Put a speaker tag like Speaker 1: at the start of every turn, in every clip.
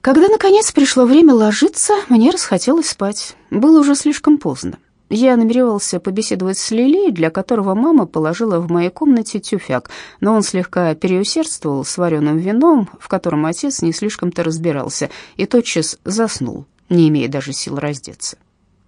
Speaker 1: Когда, наконец, пришло время ложиться, мне расхотелось спать. Было уже слишком поздно. Я намеревался побеседовать с Лили, для которого мама положила в моей комнате тюфяк, но он слегка переусердствовал с вареным вином, в котором отец не слишком-то разбирался, и тотчас заснул, не имея даже сил раздеться.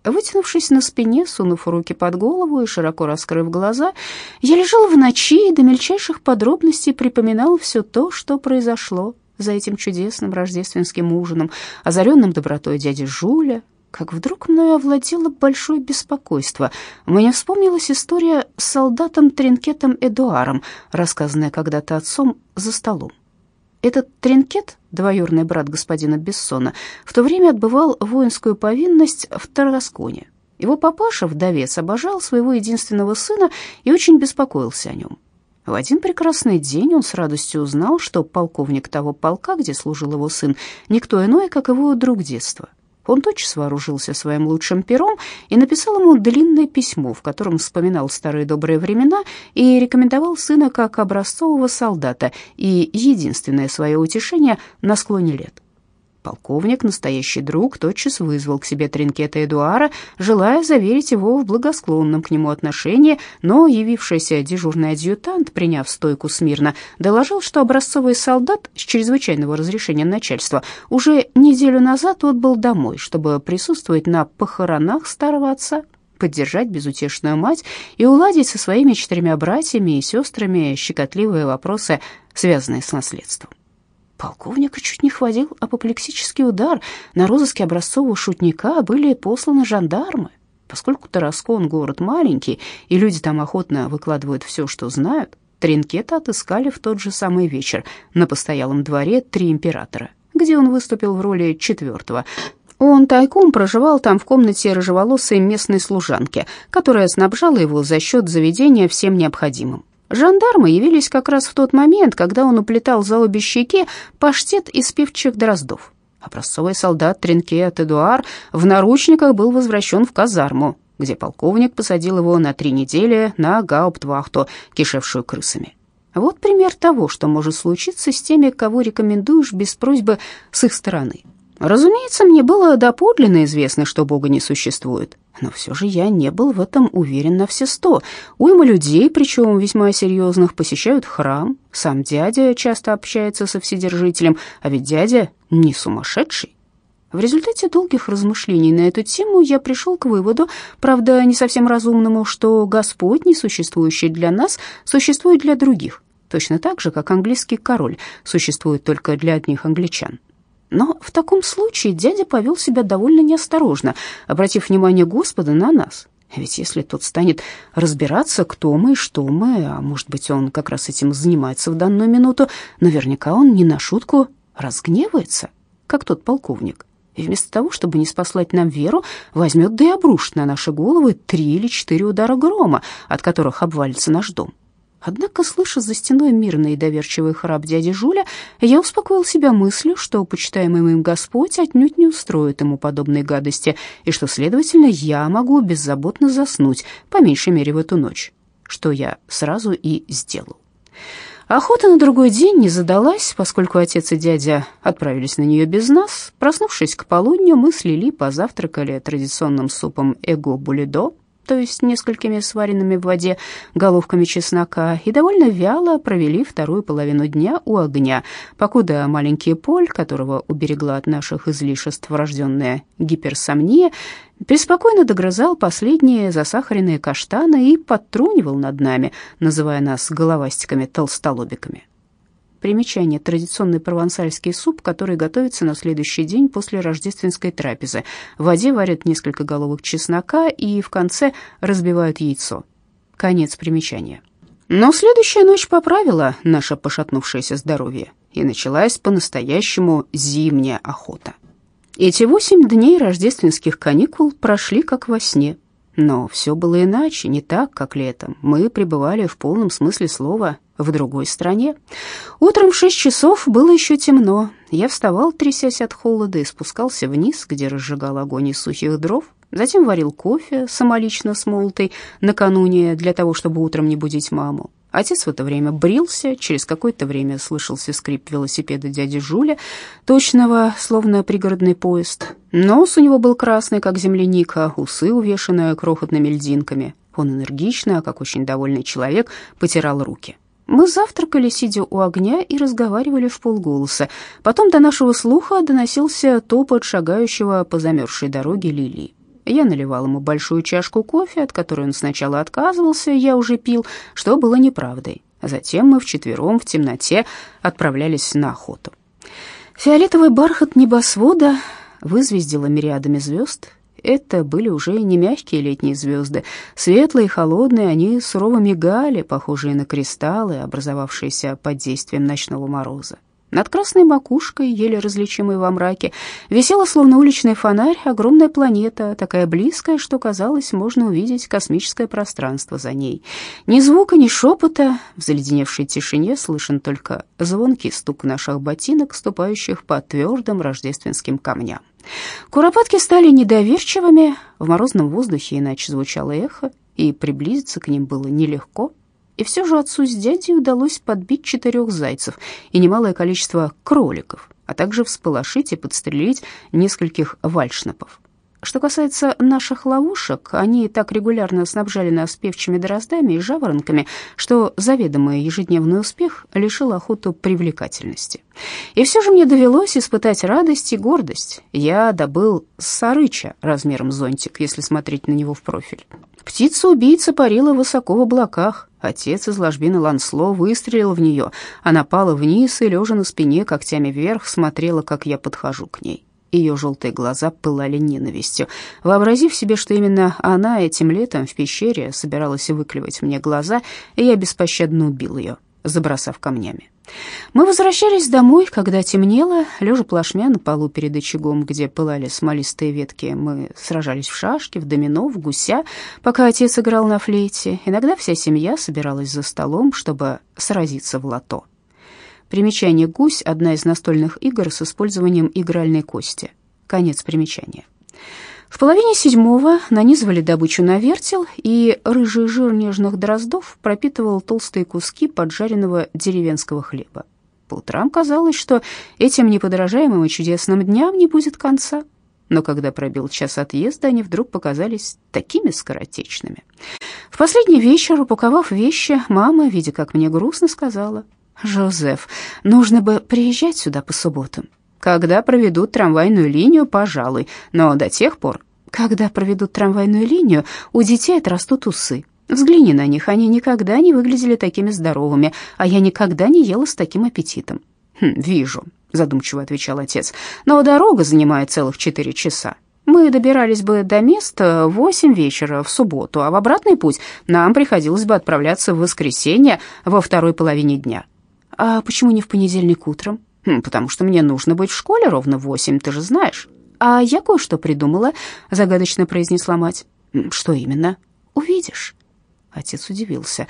Speaker 1: Вытянувшись на спине, сунув руки под голову и широко раскрыв глаза, я лежал в ночи и до мельчайших подробностей припоминал все то, что произошло за этим чудесным рождественским ужином, озаренным добротой дяди Жуля, как вдруг мною овладело большое беспокойство. Мне вспомнилась история с солдатом Тринкетом Эдуаром, рассказанная когда-то отцом за столом. Этот Тринкет, двоюродный брат господина Бессона, в то время отбывал воинскую повинность в Тарасконе. Его папаша, вдовец, обожал своего единственного сына и очень беспокоился о нем. В один прекрасный день он с радостью узнал, что полковник того полка, где служил его сын, никто иной, как его друг детства — он тотчас вооружился своим лучшим пером и написал ему длинное письмо, в котором вспоминал старые добрые времена и рекомендовал сына как образцового солдата и единственное свое утешение на склоне лет. Полковник, настоящий друг, тотчас вызвал к себе Тринкета Эдуара, желая заверить его в благосклонном к нему отношении, но явившийся дежурный адъютант, приняв стойку смирно, доложил, что образцовый солдат с чрезвычайного разрешения начальства уже неделю назад отбыл домой, чтобы присутствовать на похоронах старого отца поддержать безутешную мать и уладить со своими четырьмя братьями и сестрами щекотливые вопросы, связанные с наследством. Полковника чуть не хватил апоплексический удар. На розыске образцового шутника были посланы жандармы. Поскольку Тараскон город маленький, и люди там охотно выкладывают все, что знают, Тринкета отыскали в тот же самый вечер на постоялом дворе «Три императора», где он выступил в роли четвертого. Он тайком проживал там в комнате рыжеволосой местной служанки, которая снабжала его за счет заведения всем необходимым. Жандармы явились как раз в тот момент, когда он уплетал за обе щеки паштет из певчих дроздов. Образцовый солдат Тринкет Эдуар в наручниках был возвращен в казарму, где полковник посадил его на три недели на гауптвахту, кишевшую крысами. Вот пример того, что может случиться с теми, кого рекомендуешь без просьбы с их стороны. Разумеется, мне было доподлинно известно, что Бога не существует, но все же я не был в этом уверен на все сто. Уйма людей, причем весьма серьезных, посещают храм. Сам дядя часто общается со Вседержителем, а ведь дядя не сумасшедший. В результате долгих размышлений на эту тему я пришел к выводу, правда, не совсем разумному, что Господь, не существующий для нас, существует для других, точно так же, как английский король существует только для одних англичан. Но в таком случае дядя повел себя довольно неосторожно, обратив внимание Господа на нас. Ведь если тот станет разбираться, кто мы и что мы, а может быть, он как раз этим занимается в данную минуту, наверняка он не на шутку разгневается, как тот полковник. И вместо того, чтобы не спаслать нам веру, возьмет да и обрушит на наши головы три или четыре удара грома, от которых обвалится наш дом. Однако, слыша за стеной мирный и доверчивый храп дяди Жуля, я успокоил себя мыслью, что почитаемый им Господь отнюдь не устроит ему подобной гадости, и что, следовательно, я могу беззаботно заснуть, по меньшей мере в эту ночь, что я сразу и сделал. Охота на другой день не задалась, поскольку отец и дядя отправились на нее без нас. Проснувшись к полудню, мы с Лили позавтракали традиционным супом эго-булидо, то есть несколькими сваренными в воде головками чеснока, и довольно вяло провели вторую половину дня у огня, покуда маленький Поль, которого уберегла от наших излишеств врожденная гиперсомния, преспокойно догрызал последние засахаренные каштаны и подтрунивал над нами, называя нас головастиками-толстолобиками. Примечание. Традиционный провансальский суп, который готовится на следующий день после рождественской трапезы. В воде варят несколько головок чеснока и в конце разбивают яйцо. Конец примечания. Но следующая ночь поправила наше пошатнувшееся здоровье, и началась по-настоящему зимняя охота. Эти восемь дней рождественских каникул прошли как во сне. Но все было иначе, не так, как летом. Мы пребывали в полном смысле слова в другой стране. Утром в шесть часов было еще темно. Я вставал, трясясь от холода, и спускался вниз, где разжигал огонь из сухих дров. Затем варил кофе, самолично смолотый, накануне, для того, чтобы утром не будить маму. Отец в это время брился, через какое-то время слышался скрип велосипеда дяди Жуля, точного, словно пригородный поезд. Нос у него был красный, как земляника, усы увешанные крохотными льдинками. Он энергично, как очень довольный человек, потирал руки. Мы завтракали, сидя у огня, и разговаривали в полголоса. Потом до нашего слуха доносился топот шагающего по замерзшей дороге лилии. Я наливал ему большую чашку кофе, от которой он сначала отказывался, я уже пил, что было неправдой. Затем мы вчетвером в темноте отправлялись на охоту. Фиолетовый бархат небосвода вызвездило мириадами звезд, это были уже не мягкие летние звезды. Светлые и холодные, они сурово мигали, похожие на кристаллы, образовавшиеся под действием ночного мороза. Над красной макушкой, еле различимой во мраке, висела, словно уличный фонарь, огромная планета, такая близкая, что, казалось, можно увидеть космическое пространство за ней. Ни звука, ни шепота, в заледеневшей тишине слышен только звонкий стук наших ботинок, ступающих по твердым рождественским камням. Куропатки стали недоверчивыми, в морозном воздухе иначе звучало эхо, и приблизиться к ним было нелегко. И все же отцу с дядей удалось подбить четырех зайцев и немалое количество кроликов, а также всполошить и подстрелить нескольких вальшнапов. Что касается наших ловушек, они так регулярно снабжали нас певчими дроздами и жаворонками, что заведомый ежедневный успех лишил охоту привлекательности. И все же мне довелось испытать радость и гордость. Я добыл сарыча размером зонтик, если смотреть на него в профиль. Птица-убийца парила высоко в облаках. Отец из ложбины Лансло выстрелил в нее. Она пала вниз и, лежа на спине, когтями вверх, смотрела, как я подхожу к ней. Ее желтые глаза пылали ненавистью. Вообразив себе, что именно она этим летом в пещере собиралась выклевать мне глаза, я беспощадно убил ее, забросав камнями. Мы возвращались домой, когда темнело, лежа плашмя на полу перед очагом, где пылали смолистые ветки. Мы сражались в шашки, в домино, в гуся, пока отец играл на флейте. Иногда вся семья собиралась за столом, чтобы сразиться в лото. Примечание «Гусь» — одна из настольных игр с использованием игральной кости. Конец примечания. В половине седьмого нанизывали добычу на вертел, и рыжий жир нежных дроздов пропитывал толстые куски поджаренного деревенского хлеба. По утрам казалось, что этим неподражаемым и чудесным дням не будет конца. Но когда пробил час отъезда, они вдруг показались такими скоротечными. В последний вечер, упаковав вещи, мама, видя, как мне грустно, сказала — «Жозеф, нужно бы приезжать сюда по субботам. Когда проведут трамвайную линию, пожалуй, но до тех пор, когда проведут трамвайную линию, у детей отрастут усы. Взгляни на них, они никогда не выглядели такими здоровыми, а я никогда не ела с таким аппетитом». «Хм, «Вижу», — задумчиво отвечал отец, «но дорога занимает целых четыре часа. Мы добирались бы до места в восемь вечера в субботу, а в обратный путь нам приходилось бы отправляться в воскресенье во второй половине дня. «А почему не в понедельник утром?» «Хм, «Потому что мне нужно быть в школе ровно в восемь, ты же знаешь». «А я кое-что придумала», — загадочно произнесла мать. «Что именно?» «Увидишь». Отец удивился.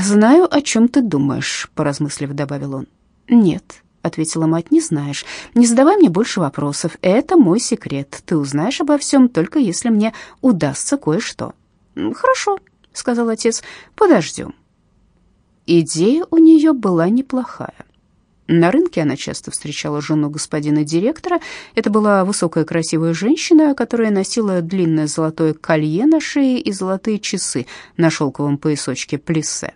Speaker 1: «Знаю, о чем ты думаешь», — поразмыслив, добавил он. «Нет», — ответила мать, — «не знаешь. Не задавай мне больше вопросов. Это мой секрет. Ты узнаешь обо всем, только если мне удастся кое-что». «Хорошо», — сказал отец, — «подождем». Идея у нее была неплохая. На рынке она часто встречала жену господина директора. Это была высокая красивая женщина, которая носила длинное золотое колье на шее и золотые часы на шелковом поясочке плиссе.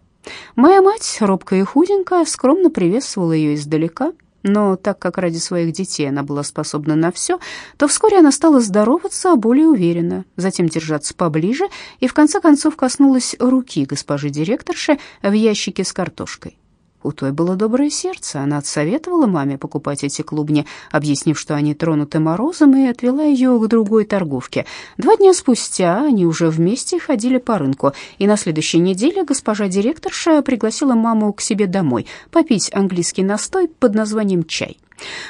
Speaker 1: Моя мать, робкая и худенькая, скромно приветствовала ее издалека — но так как ради своих детей она была способна на все, то вскоре она стала здороваться более уверенно, затем держаться поближе и в конце концов коснулась руки госпожи директорши в ящике с картошкой. У той было доброе сердце, она отсоветовала маме покупать эти клубни, объяснив, что они тронуты морозом, и отвела ее к другой торговке. Два дня спустя они уже вместе ходили по рынку, и на следующей неделе госпожа директорша пригласила маму к себе домой попить английский настой под названием «чай».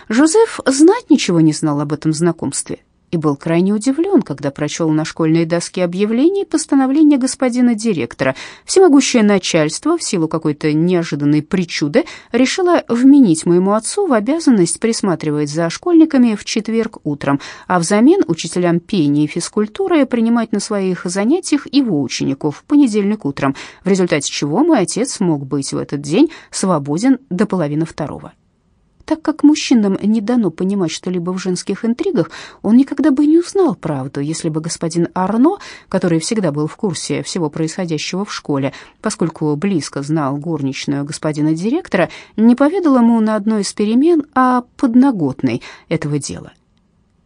Speaker 1: Жозеф знать ничего не знал об этом знакомстве. И был крайне удивлен, когда прочел на школьной доске объявление и постановление господина директора. Всемогущее начальство, в силу какой-то неожиданной причуды, решило вменить моему отцу в обязанность присматривать за школьниками в четверг утром, а взамен учителям пения и физкультуры принимать на своих занятиях его учеников в понедельник утром, в результате чего мой отец мог быть в этот день свободен до половины второго. Так как мужчинам не дано понимать что-либо в женских интригах, он никогда бы не узнал правду, если бы господин Арно, который всегда был в курсе всего происходящего в школе, поскольку близко знал горничную господина директора, не поведал ему на одной из перемен о подноготной этого дела.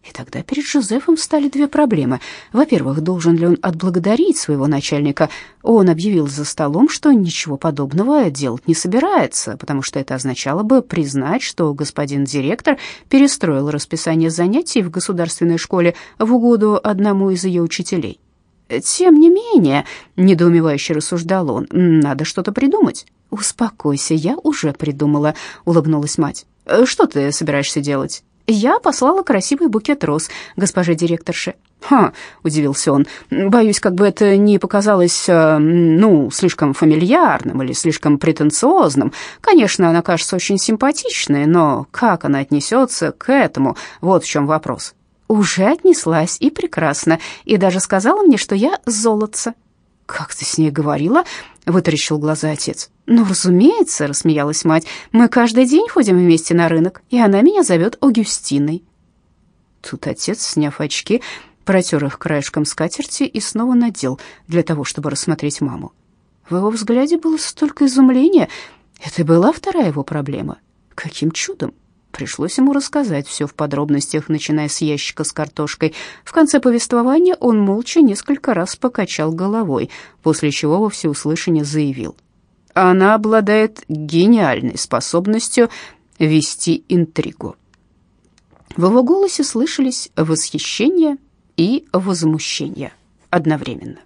Speaker 1: И тогда перед Жозефом стали две проблемы. Во-первых, должен ли он отблагодарить своего начальника? Он объявил за столом, что ничего подобного делать не собирается, потому что это означало бы признать, что господин директор перестроил расписание занятий в государственной школе в угоду одному из ее учителей. Тем не менее, недоумевающе рассуждал он, надо что-то придумать. Успокойся, я уже придумала, улыбнулась мать. Что ты собираешься делать? Я послала красивый букет роз госпоже директорше. «Ха!» — удивился он. «Боюсь, как бы это не показалось, э, ну, слишком фамильярным или слишком претенциозным. Конечно, она кажется очень симпатичной, но как она отнесется к этому? Вот в чем вопрос». «Уже отнеслась, и прекрасно, и даже сказала мне, что я золотце». «Как ты с ней говорила?» — вытаращил глаза отец. «Ну, разумеется», — рассмеялась мать, — «мы каждый день ходим вместе на рынок, и она меня зовет Огюстиной». Тут отец, сняв очки, протер их краешком скатерти и снова надел для того, чтобы рассмотреть маму. В его взгляде было столько изумления. Это была вторая его проблема. Каким чудом? Пришлось ему рассказать все в подробностях, начиная с ящика с картошкой. В конце повествования он молча несколько раз покачал головой, после чего во всеуслышание заявил. «Она обладает гениальной способностью вести интригу». В его голосе слышались восхищение и возмущение одновременно.